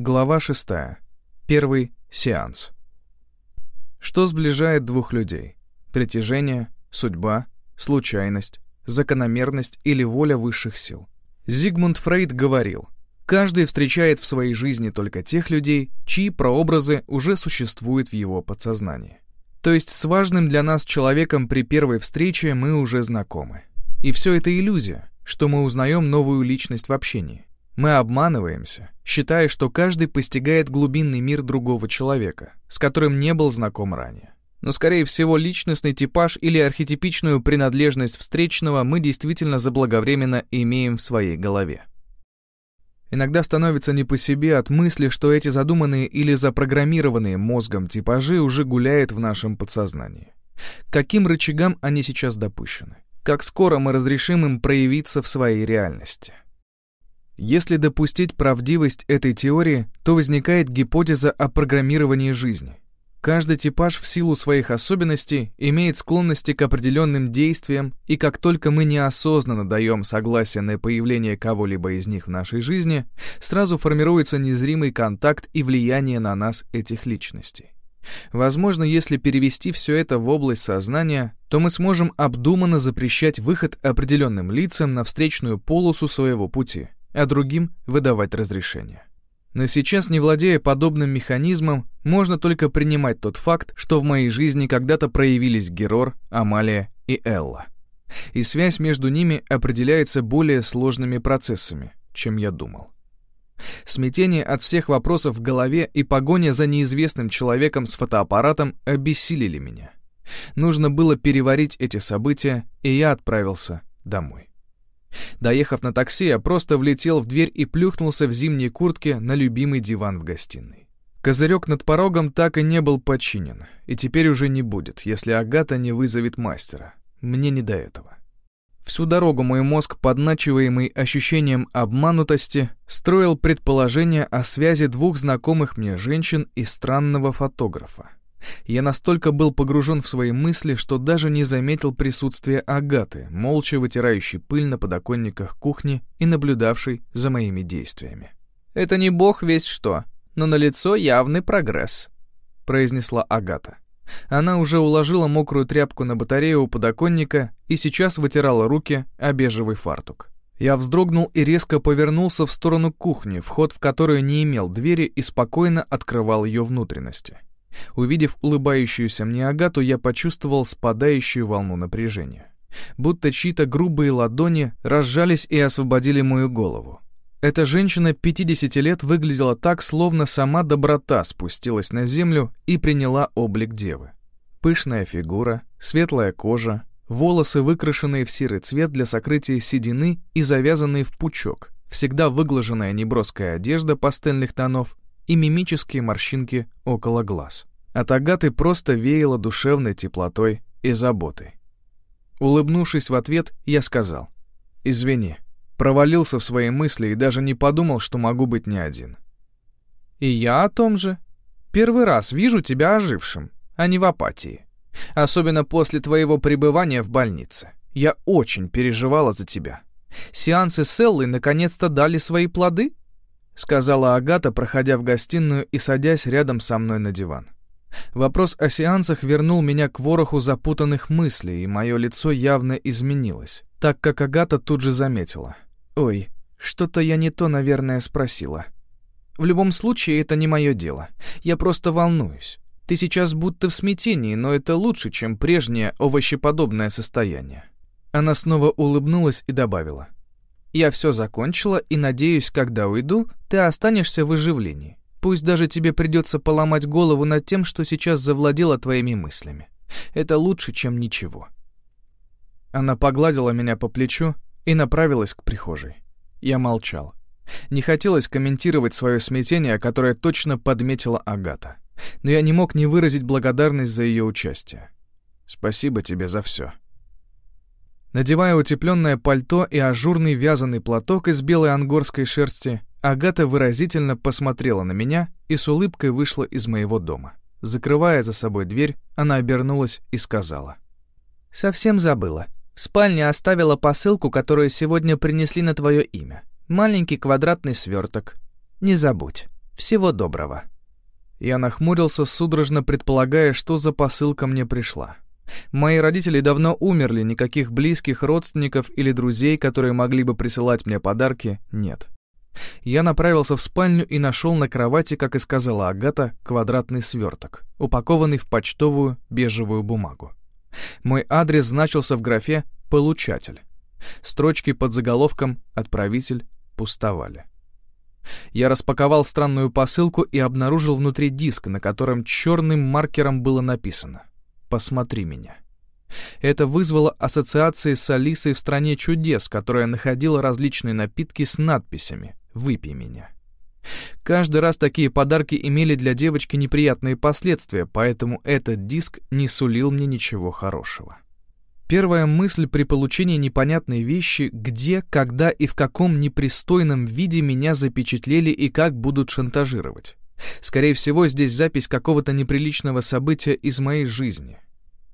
Глава 6. Первый сеанс. Что сближает двух людей? Притяжение, судьба, случайность, закономерность или воля высших сил? Зигмунд Фрейд говорил, каждый встречает в своей жизни только тех людей, чьи прообразы уже существуют в его подсознании. То есть с важным для нас человеком при первой встрече мы уже знакомы. И все это иллюзия, что мы узнаем новую личность в общении. Мы обманываемся, считая, что каждый постигает глубинный мир другого человека, с которым не был знаком ранее. Но, скорее всего, личностный типаж или архетипичную принадлежность встречного мы действительно заблаговременно имеем в своей голове. Иногда становится не по себе от мысли, что эти задуманные или запрограммированные мозгом типажи уже гуляют в нашем подсознании. Каким рычагам они сейчас допущены? Как скоро мы разрешим им проявиться в своей реальности? Если допустить правдивость этой теории, то возникает гипотеза о программировании жизни. Каждый типаж в силу своих особенностей имеет склонности к определенным действиям, и как только мы неосознанно даем согласие на появление кого-либо из них в нашей жизни, сразу формируется незримый контакт и влияние на нас этих личностей. Возможно, если перевести все это в область сознания, то мы сможем обдуманно запрещать выход определенным лицам на встречную полосу своего пути – а другим выдавать разрешение. Но сейчас, не владея подобным механизмом, можно только принимать тот факт, что в моей жизни когда-то проявились Герор, Амалия и Элла. И связь между ними определяется более сложными процессами, чем я думал. Смятение от всех вопросов в голове и погоня за неизвестным человеком с фотоаппаратом обессилили меня. Нужно было переварить эти события, и я отправился домой. Доехав на такси, я просто влетел в дверь и плюхнулся в зимней куртке на любимый диван в гостиной. Козырек над порогом так и не был починен, и теперь уже не будет, если Агата не вызовет мастера. Мне не до этого. Всю дорогу мой мозг, подначиваемый ощущением обманутости, строил предположение о связи двух знакомых мне женщин и странного фотографа. Я настолько был погружен в свои мысли, что даже не заметил присутствия Агаты, молча вытирающей пыль на подоконниках кухни и наблюдавшей за моими действиями. «Это не бог весь что, но налицо явный прогресс», — произнесла Агата. Она уже уложила мокрую тряпку на батарею у подоконника и сейчас вытирала руки о бежевый фартук. Я вздрогнул и резко повернулся в сторону кухни, вход в которую не имел двери и спокойно открывал ее внутренности. Увидев улыбающуюся мне Агату, я почувствовал спадающую волну напряжения. Будто чьи-то грубые ладони разжались и освободили мою голову. Эта женщина 50 лет выглядела так, словно сама доброта спустилась на землю и приняла облик девы. Пышная фигура, светлая кожа, волосы, выкрашенные в серый цвет для сокрытия седины и завязанные в пучок, всегда выглаженная неброская одежда пастельных тонов и мимические морщинки около глаз. От Агаты просто веяло душевной теплотой и заботой. Улыбнувшись в ответ, я сказал, «Извини, провалился в свои мысли и даже не подумал, что могу быть не один». «И я о том же. Первый раз вижу тебя ожившим, а не в апатии. Особенно после твоего пребывания в больнице. Я очень переживала за тебя. Сеансы с Эллой наконец-то дали свои плоды?» — сказала Агата, проходя в гостиную и садясь рядом со мной на диван. Вопрос о сеансах вернул меня к вороху запутанных мыслей, и мое лицо явно изменилось, так как Агата тут же заметила. «Ой, что-то я не то, наверное, спросила. В любом случае, это не мое дело. Я просто волнуюсь. Ты сейчас будто в смятении, но это лучше, чем прежнее овощеподобное состояние». Она снова улыбнулась и добавила. Я все закончила и надеюсь, когда уйду, ты останешься в оживлении. Пусть даже тебе придется поломать голову над тем, что сейчас завладело твоими мыслями. Это лучше, чем ничего. Она погладила меня по плечу и направилась к прихожей. Я молчал. Не хотелось комментировать свое смятение, которое точно подметила Агата. Но я не мог не выразить благодарность за ее участие. Спасибо тебе за все. Надевая утепленное пальто и ажурный вязаный платок из белой ангорской шерсти, Агата выразительно посмотрела на меня и с улыбкой вышла из моего дома. Закрывая за собой дверь, она обернулась и сказала. «Совсем забыла. В спальне оставила посылку, которую сегодня принесли на твое имя. Маленький квадратный сверток. Не забудь. Всего доброго». Я нахмурился, судорожно предполагая, что за посылка мне пришла. Мои родители давно умерли, никаких близких родственников или друзей, которые могли бы присылать мне подарки, нет. Я направился в спальню и нашел на кровати, как и сказала Агата, квадратный сверток, упакованный в почтовую бежевую бумагу. Мой адрес значился в графе «Получатель». Строчки под заголовком «Отправитель» пустовали. Я распаковал странную посылку и обнаружил внутри диск, на котором черным маркером было написано «Посмотри меня». Это вызвало ассоциации с Алисой в «Стране чудес», которая находила различные напитки с надписями «Выпей меня». Каждый раз такие подарки имели для девочки неприятные последствия, поэтому этот диск не сулил мне ничего хорошего. Первая мысль при получении непонятной вещи, где, когда и в каком непристойном виде меня запечатлели и как будут шантажировать. Скорее всего, здесь запись какого-то неприличного события из моей жизни.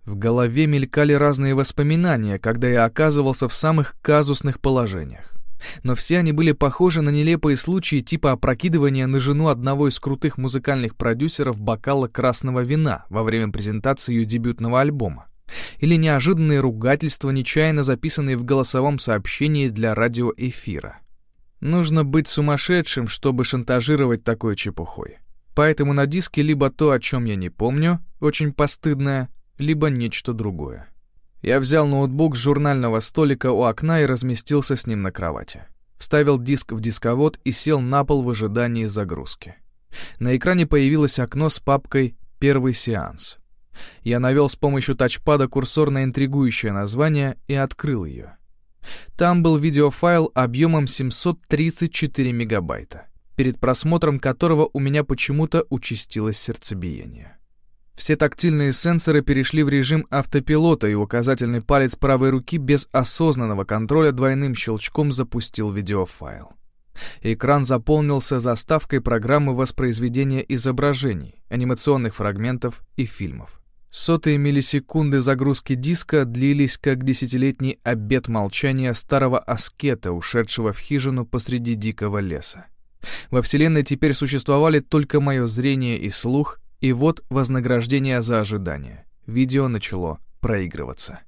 В голове мелькали разные воспоминания, когда я оказывался в самых казусных положениях. Но все они были похожи на нелепые случаи типа опрокидывания на жену одного из крутых музыкальных продюсеров бокала красного вина во время презентации ее дебютного альбома. Или неожиданные ругательства, нечаянно записанные в голосовом сообщении для радиоэфира. Нужно быть сумасшедшим, чтобы шантажировать такой чепухой. Поэтому на диске либо то, о чем я не помню, очень постыдное, либо нечто другое. Я взял ноутбук с журнального столика у окна и разместился с ним на кровати. Вставил диск в дисковод и сел на пол в ожидании загрузки. На экране появилось окно с папкой «Первый сеанс». Я навел с помощью тачпада курсор на интригующее название и открыл ее. Там был видеофайл объемом 734 мегабайта, перед просмотром которого у меня почему-то участилось сердцебиение. Все тактильные сенсоры перешли в режим автопилота, и указательный палец правой руки без осознанного контроля двойным щелчком запустил видеофайл. Экран заполнился заставкой программы воспроизведения изображений, анимационных фрагментов и фильмов. Сотые миллисекунды загрузки диска длились как десятилетний обет молчания старого аскета, ушедшего в хижину посреди дикого леса. Во Вселенной теперь существовали только мое зрение и слух, и вот вознаграждение за ожидание. Видео начало проигрываться.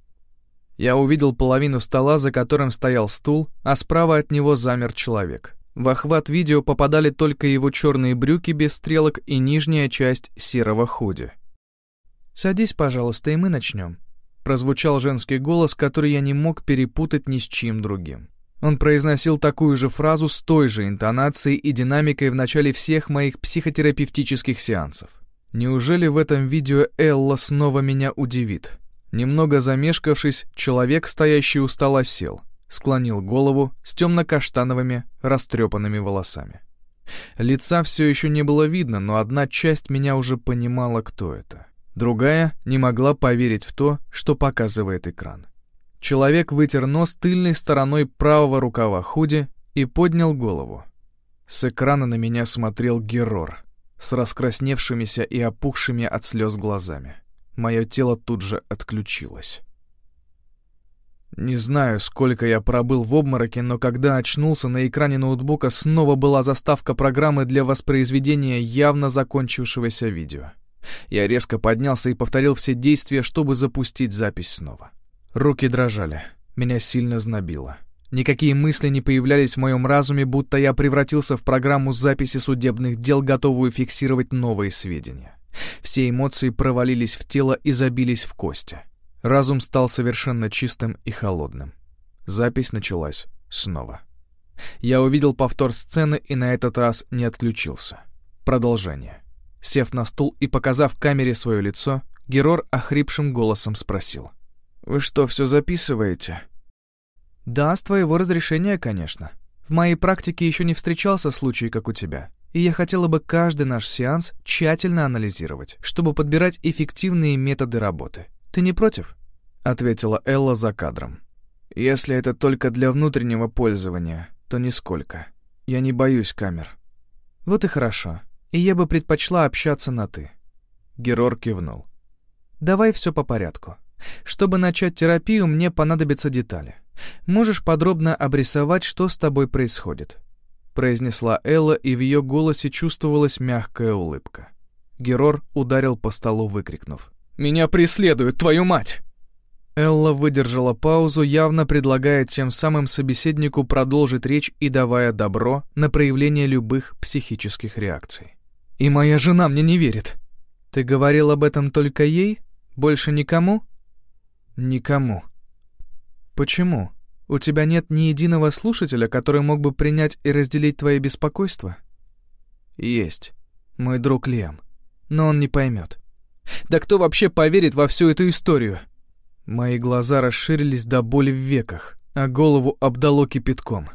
Я увидел половину стола, за которым стоял стул, а справа от него замер человек. В охват видео попадали только его черные брюки без стрелок и нижняя часть серого худи. «Садись, пожалуйста, и мы начнем», — прозвучал женский голос, который я не мог перепутать ни с чьим другим. Он произносил такую же фразу с той же интонацией и динамикой в начале всех моих психотерапевтических сеансов. Неужели в этом видео Элла снова меня удивит? Немного замешкавшись, человек, стоящий у стола, сел, склонил голову с темно-каштановыми, растрепанными волосами. Лица все еще не было видно, но одна часть меня уже понимала, кто это. Другая не могла поверить в то, что показывает экран. Человек вытер нос тыльной стороной правого рукава худи и поднял голову. С экрана на меня смотрел Герор — с раскрасневшимися и опухшими от слез глазами. Мое тело тут же отключилось. Не знаю, сколько я пробыл в обмороке, но когда очнулся, на экране ноутбука снова была заставка программы для воспроизведения явно закончившегося видео. Я резко поднялся и повторил все действия, чтобы запустить запись снова. Руки дрожали, меня сильно знобило. Никакие мысли не появлялись в моем разуме, будто я превратился в программу записи судебных дел, готовую фиксировать новые сведения. Все эмоции провалились в тело и забились в кости. Разум стал совершенно чистым и холодным. Запись началась снова. Я увидел повтор сцены и на этот раз не отключился. Продолжение. Сев на стул и показав камере свое лицо, Герор охрипшим голосом спросил. «Вы что, все записываете?» «Да, с твоего разрешения, конечно. В моей практике еще не встречался случай, как у тебя. И я хотела бы каждый наш сеанс тщательно анализировать, чтобы подбирать эффективные методы работы. Ты не против?» — ответила Элла за кадром. «Если это только для внутреннего пользования, то нисколько. Я не боюсь камер». «Вот и хорошо. И я бы предпочла общаться на «ты». Герор кивнул. «Давай все по порядку. Чтобы начать терапию, мне понадобятся детали. Можешь подробно обрисовать, что с тобой происходит?» произнесла Элла, и в ее голосе чувствовалась мягкая улыбка. Герор ударил по столу, выкрикнув. «Меня преследуют, твою мать!» Элла выдержала паузу, явно предлагая тем самым собеседнику продолжить речь и давая добро на проявление любых психических реакций. «И моя жена мне не верит». «Ты говорил об этом только ей? Больше никому?» «Никому». «Почему? У тебя нет ни единого слушателя, который мог бы принять и разделить твои беспокойства?» «Есть. Мой друг Лем. Но он не поймет». «Да кто вообще поверит во всю эту историю?» Мои глаза расширились до боли в веках, а голову обдало кипятком.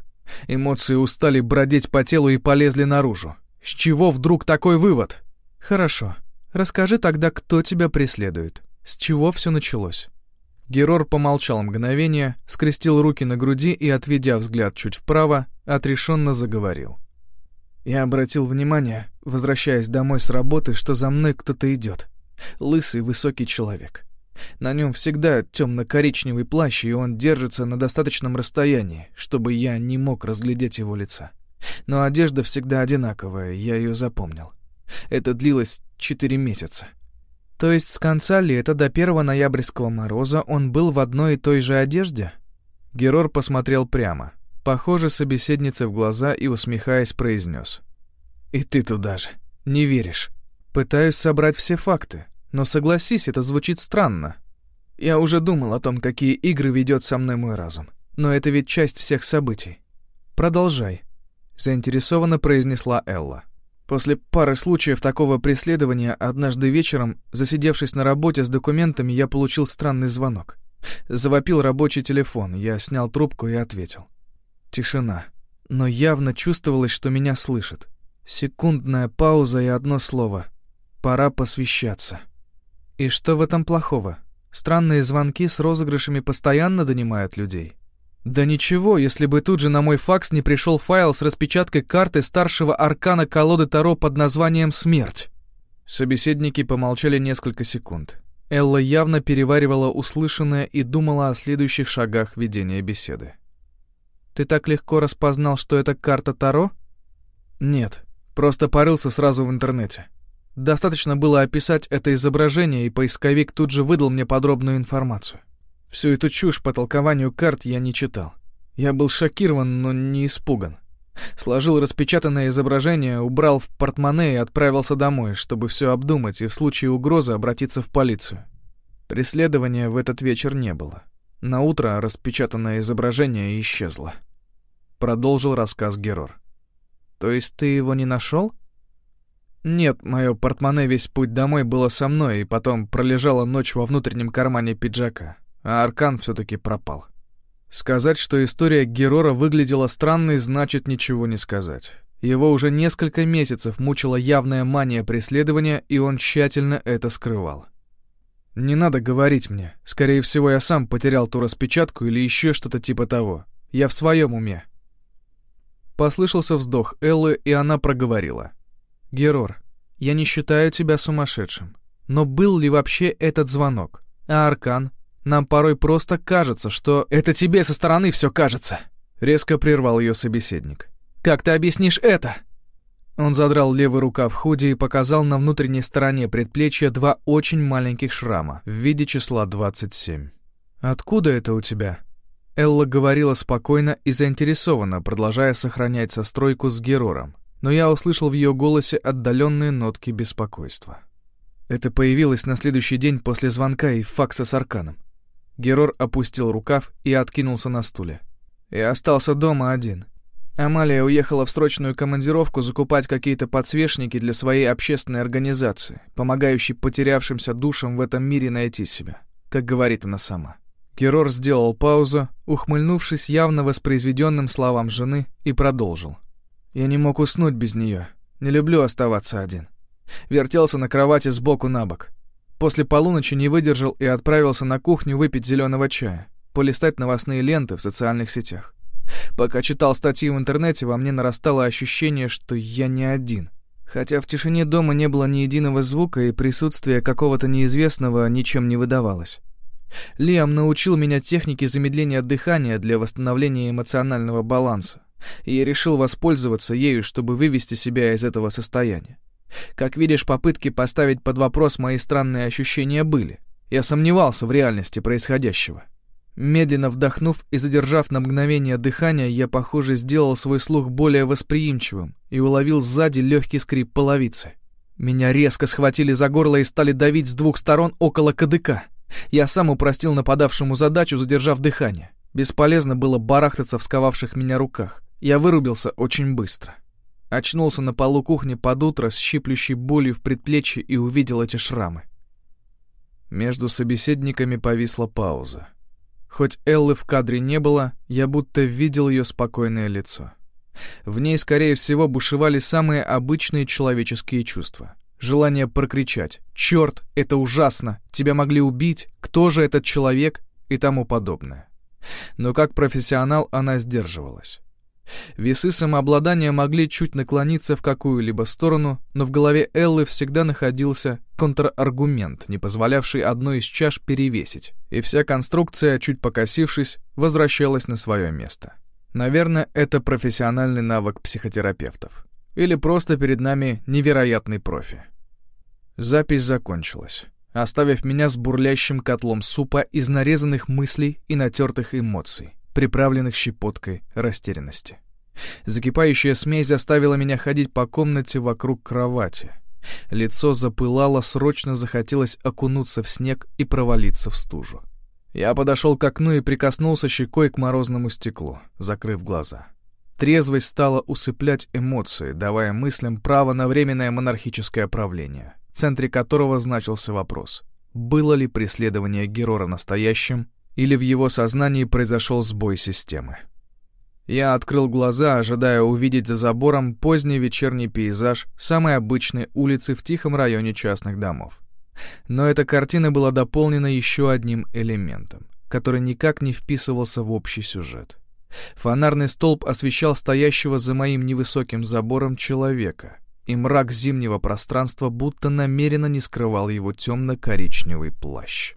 Эмоции устали бродить по телу и полезли наружу. С чего вдруг такой вывод? Хорошо. Расскажи тогда, кто тебя преследует. С чего все началось? Герор помолчал мгновение, скрестил руки на груди и, отведя взгляд чуть вправо, отрешенно заговорил. Я обратил внимание, возвращаясь домой с работы, что за мной кто-то идет. Лысый, высокий человек. На нем всегда темно-коричневый плащ, и он держится на достаточном расстоянии, чтобы я не мог разглядеть его лица. Но одежда всегда одинаковая, я ее запомнил. Это длилось четыре месяца. То есть с конца лета до первого ноябрьского мороза он был в одной и той же одежде? Герор посмотрел прямо, похоже, собеседнице в глаза и, усмехаясь, произнес. «И ты туда же. Не веришь. Пытаюсь собрать все факты. Но согласись, это звучит странно. Я уже думал о том, какие игры ведет со мной мой разум. Но это ведь часть всех событий. Продолжай, заинтересованно произнесла Элла. После пары случаев такого преследования однажды вечером, засидевшись на работе с документами, я получил странный звонок. Завопил рабочий телефон, я снял трубку и ответил. Тишина. Но явно чувствовалось, что меня слышат. Секундная пауза и одно слово. Пора посвящаться. И что в этом плохого? Странные звонки с розыгрышами постоянно донимают людей. Да ничего, если бы тут же на мой факс не пришел файл с распечаткой карты старшего аркана колоды Таро под названием «Смерть». Собеседники помолчали несколько секунд. Элла явно переваривала услышанное и думала о следующих шагах ведения беседы. «Ты так легко распознал, что это карта Таро?» «Нет, просто порылся сразу в интернете. Достаточно было описать это изображение, и поисковик тут же выдал мне подробную информацию. Всю эту чушь по толкованию карт я не читал. Я был шокирован, но не испуган. Сложил распечатанное изображение, убрал в портмоне и отправился домой, чтобы все обдумать и в случае угрозы обратиться в полицию. Преследования в этот вечер не было. На утро распечатанное изображение исчезло. Продолжил рассказ Герор. «То есть ты его не нашел? Нет, мое портмоне весь путь домой было со мной, и потом пролежала ночь во внутреннем кармане пиджака, а аркан все-таки пропал. Сказать, что история Герора выглядела странной, значит ничего не сказать. Его уже несколько месяцев мучила явная мания преследования, и он тщательно это скрывал. «Не надо говорить мне. Скорее всего, я сам потерял ту распечатку или еще что-то типа того. Я в своем уме». Послышался вздох Эллы, и она проговорила. Герор, я не считаю тебя сумасшедшим. Но был ли вообще этот звонок? А Аркан? Нам порой просто кажется, что это тебе со стороны все кажется. Резко прервал ее собеседник. Как ты объяснишь это? Он задрал левый рукав худи и показал на внутренней стороне предплечья два очень маленьких шрама в виде числа 27. «Откуда это у тебя?» Элла говорила спокойно и заинтересованно, продолжая сохранять состройку с Герором но я услышал в ее голосе отдаленные нотки беспокойства. Это появилось на следующий день после звонка и факса с арканом. Герор опустил рукав и откинулся на стуле. Я остался дома один. Амалия уехала в срочную командировку закупать какие-то подсвечники для своей общественной организации, помогающей потерявшимся душам в этом мире найти себя, как говорит она сама. Герор сделал паузу, ухмыльнувшись явно воспроизведенным словам жены, и продолжил. Я не мог уснуть без нее. Не люблю оставаться один. Вертелся на кровати сбоку на бок. После полуночи не выдержал и отправился на кухню выпить зеленого чая, полистать новостные ленты в социальных сетях. Пока читал статьи в интернете, во мне нарастало ощущение, что я не один. Хотя в тишине дома не было ни единого звука, и присутствие какого-то неизвестного ничем не выдавалось. Лиам научил меня технике замедления дыхания для восстановления эмоционального баланса и я решил воспользоваться ею, чтобы вывести себя из этого состояния. Как видишь, попытки поставить под вопрос мои странные ощущения были. Я сомневался в реальности происходящего. Медленно вдохнув и задержав на мгновение дыхание, я, похоже, сделал свой слух более восприимчивым и уловил сзади легкий скрип половицы. Меня резко схватили за горло и стали давить с двух сторон около кадыка. Я сам упростил нападавшему задачу, задержав дыхание. Бесполезно было барахтаться в сковавших меня руках. Я вырубился очень быстро. Очнулся на полу кухни под утро с щиплющей болью в предплечье и увидел эти шрамы. Между собеседниками повисла пауза. Хоть Эллы в кадре не было, я будто видел ее спокойное лицо. В ней, скорее всего, бушевали самые обычные человеческие чувства. Желание прокричать «Черт, это ужасно! Тебя могли убить! Кто же этот человек?» и тому подобное. Но как профессионал она сдерживалась. Весы самообладания могли чуть наклониться в какую-либо сторону, но в голове Эллы всегда находился контраргумент, не позволявший одной из чаш перевесить, и вся конструкция, чуть покосившись, возвращалась на свое место. Наверное, это профессиональный навык психотерапевтов. Или просто перед нами невероятный профи. Запись закончилась, оставив меня с бурлящим котлом супа из нарезанных мыслей и натертых эмоций приправленных щепоткой растерянности. Закипающая смесь заставила меня ходить по комнате вокруг кровати. Лицо запылало, срочно захотелось окунуться в снег и провалиться в стужу. Я подошел к окну и прикоснулся щекой к морозному стеклу, закрыв глаза. Трезвость стала усыплять эмоции, давая мыслям право на временное монархическое правление, в центре которого значился вопрос, было ли преследование Герора настоящим или в его сознании произошел сбой системы. Я открыл глаза, ожидая увидеть за забором поздний вечерний пейзаж самой обычной улицы в тихом районе частных домов. Но эта картина была дополнена еще одним элементом, который никак не вписывался в общий сюжет. Фонарный столб освещал стоящего за моим невысоким забором человека, и мрак зимнего пространства будто намеренно не скрывал его темно-коричневый плащ.